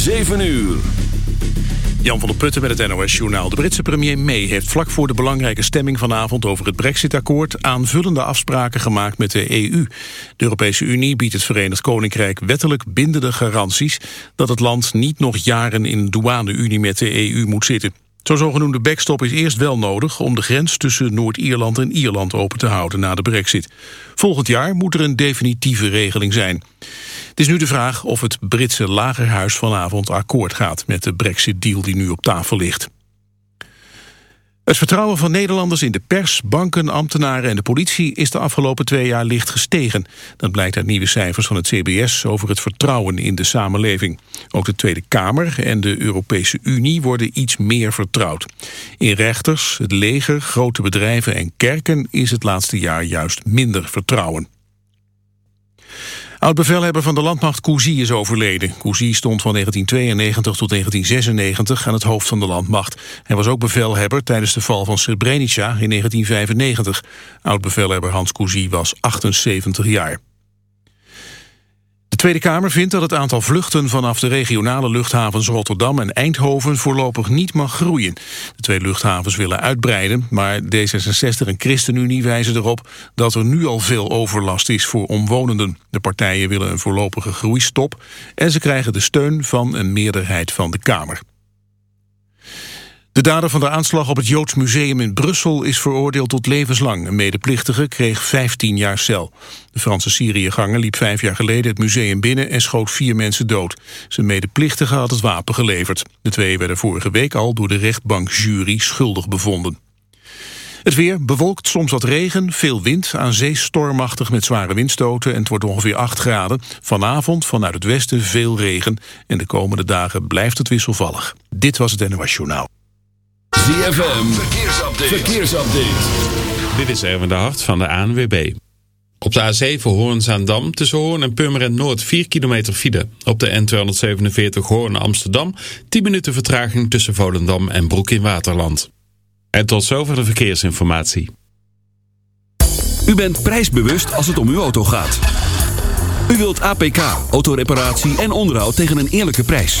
7 uur. Jan van der Putten met het NOS-journaal. De Britse premier May heeft vlak voor de belangrijke stemming vanavond over het Brexit-akkoord aanvullende afspraken gemaakt met de EU. De Europese Unie biedt het Verenigd Koninkrijk wettelijk bindende garanties dat het land niet nog jaren in een douane-unie met de EU moet zitten. Zo'n zogenoemde backstop is eerst wel nodig om de grens tussen Noord-Ierland en Ierland open te houden na de brexit. Volgend jaar moet er een definitieve regeling zijn. Het is nu de vraag of het Britse lagerhuis vanavond akkoord gaat met de brexit-deal die nu op tafel ligt. Het vertrouwen van Nederlanders in de pers, banken, ambtenaren en de politie is de afgelopen twee jaar licht gestegen. Dat blijkt uit nieuwe cijfers van het CBS over het vertrouwen in de samenleving. Ook de Tweede Kamer en de Europese Unie worden iets meer vertrouwd. In rechters, het leger, grote bedrijven en kerken is het laatste jaar juist minder vertrouwen. Oud-bevelhebber van de landmacht Cousy is overleden. Cousy stond van 1992 tot 1996 aan het hoofd van de landmacht. Hij was ook bevelhebber tijdens de val van Srebrenica in 1995. Oud-bevelhebber Hans Cousy was 78 jaar. De Tweede Kamer vindt dat het aantal vluchten vanaf de regionale luchthavens Rotterdam en Eindhoven voorlopig niet mag groeien. De twee luchthavens willen uitbreiden, maar D66 en ChristenUnie wijzen erop dat er nu al veel overlast is voor omwonenden. De partijen willen een voorlopige groeistop en ze krijgen de steun van een meerderheid van de Kamer. De dader van de aanslag op het Joods Museum in Brussel is veroordeeld tot levenslang. Een medeplichtige kreeg 15 jaar cel. De Franse Syriëganger liep vijf jaar geleden het museum binnen en schoot vier mensen dood. Zijn medeplichtige had het wapen geleverd. De twee werden vorige week al door de rechtbankjury schuldig bevonden. Het weer bewolkt, soms wat regen, veel wind, aan zee stormachtig met zware windstoten en het wordt ongeveer 8 graden. Vanavond vanuit het westen veel regen en de komende dagen blijft het wisselvallig. Dit was het NOS. ZFM, verkeersupdate. verkeersupdate. Dit is Erwin de Hart van de ANWB. Op de A7 Hoorn-Zaandam tussen Hoorn en Purmerend Noord 4 kilometer file. Op de N247 Hoorn-Amsterdam 10 minuten vertraging tussen Volendam en Broek in Waterland. En tot zover de verkeersinformatie. U bent prijsbewust als het om uw auto gaat. U wilt APK, autoreparatie en onderhoud tegen een eerlijke prijs.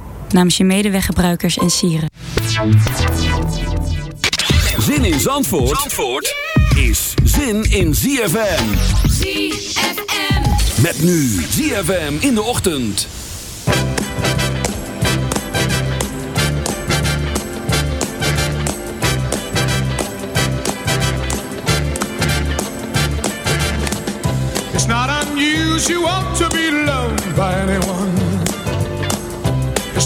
Namens je medeweggebruikers en sieren. Zin in Zandvoort, Zandvoort is zin in ZFM. ZFM. Met nu ZFM in de ochtend. It's not unusual to be loved by anyone.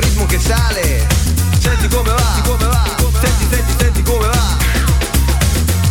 ritmo che sale. Senti come va, come va, senti, senti, senti.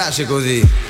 piace così.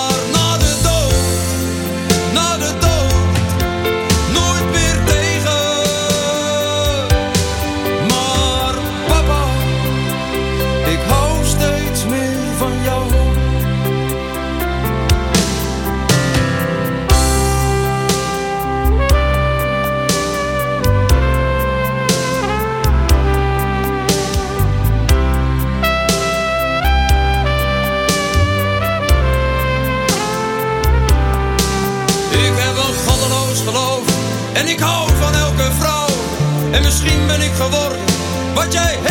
wat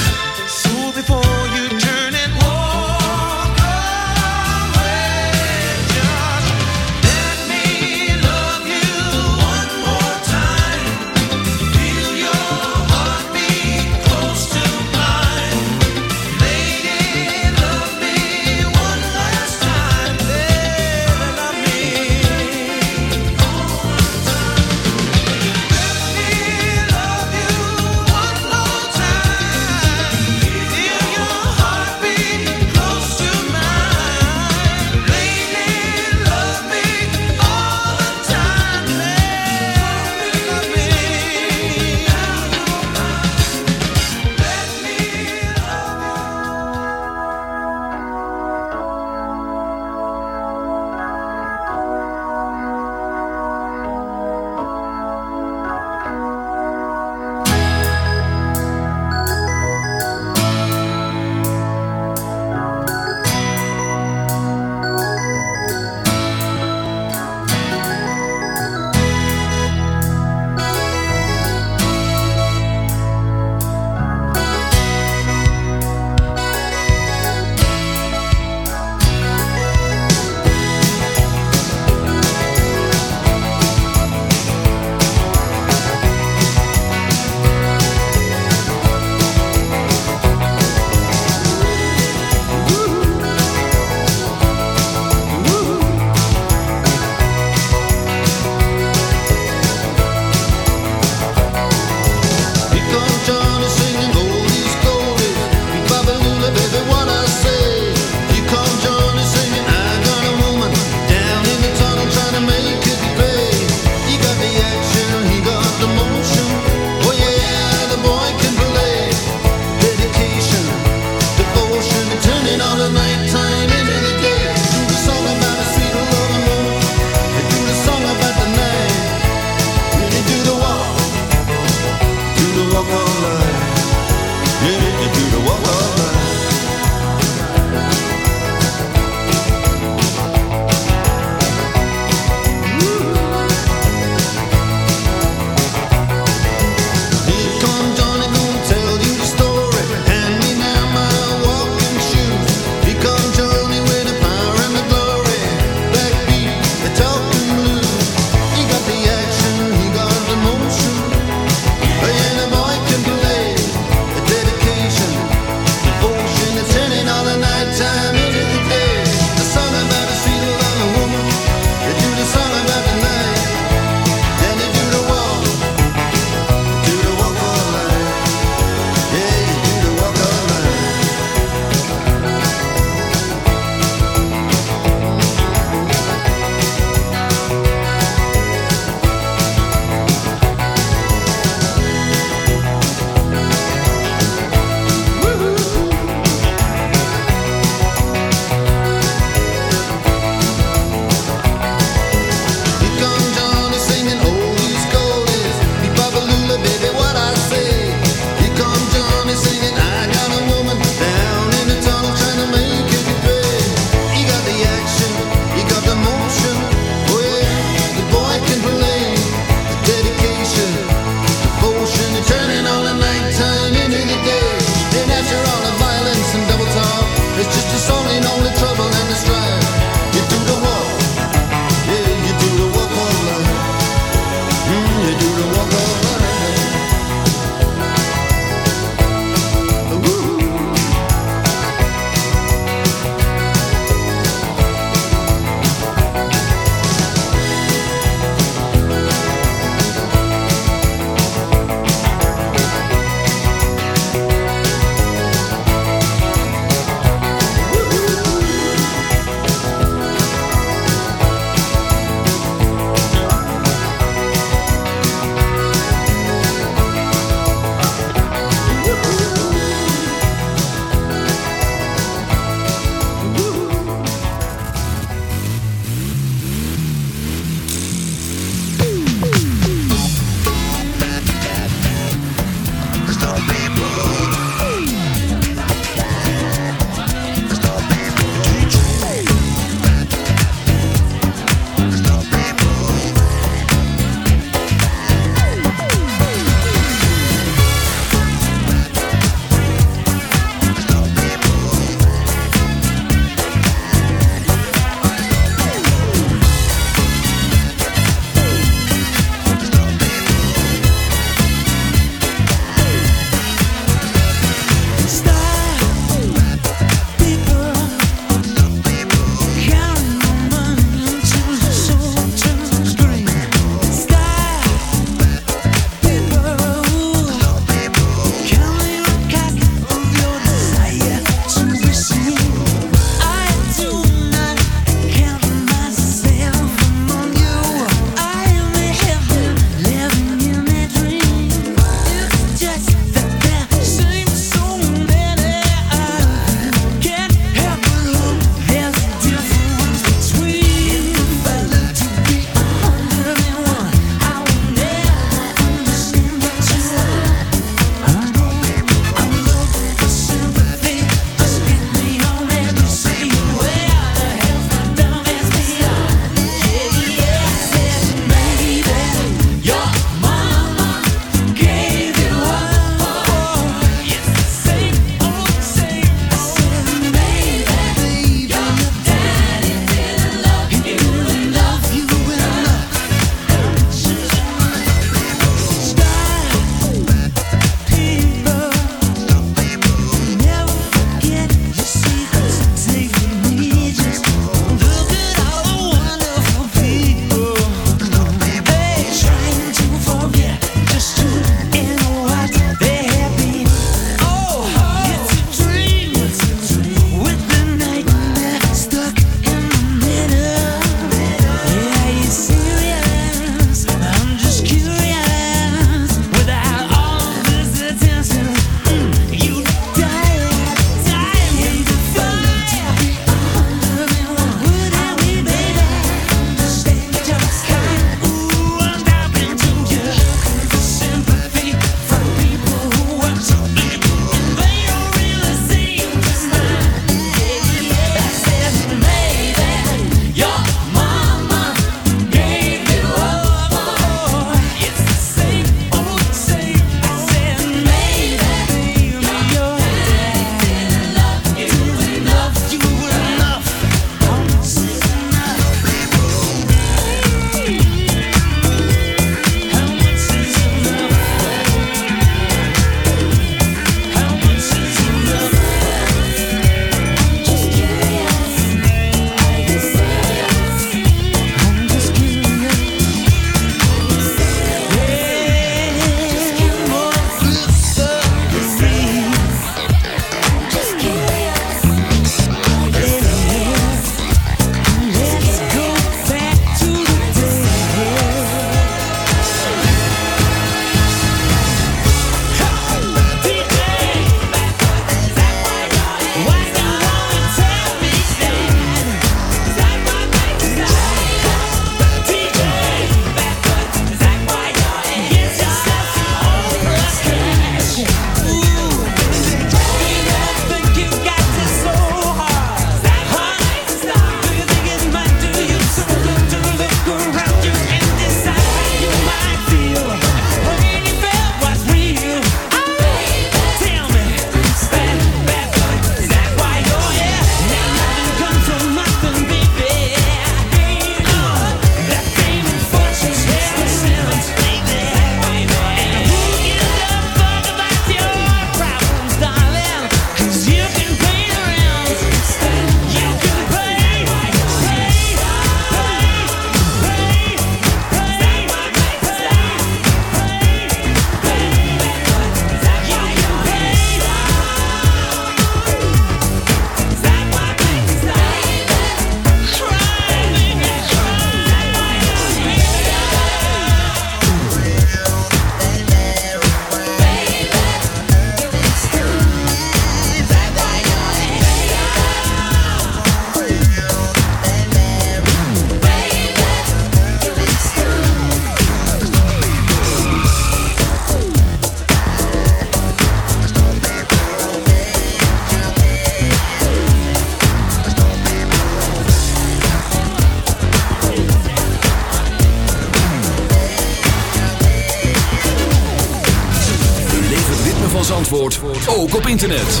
ook op internet.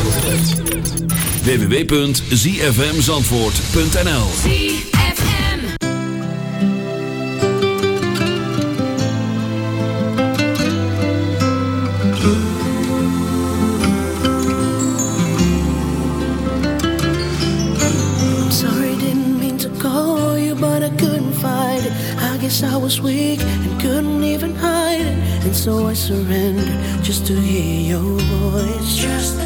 www.zfmzandvoort.nl Sorry didn't mean to call you but I couldn't find it. I guess I was weak and couldn't even hide it And so I surrendered. to hear your voice. Just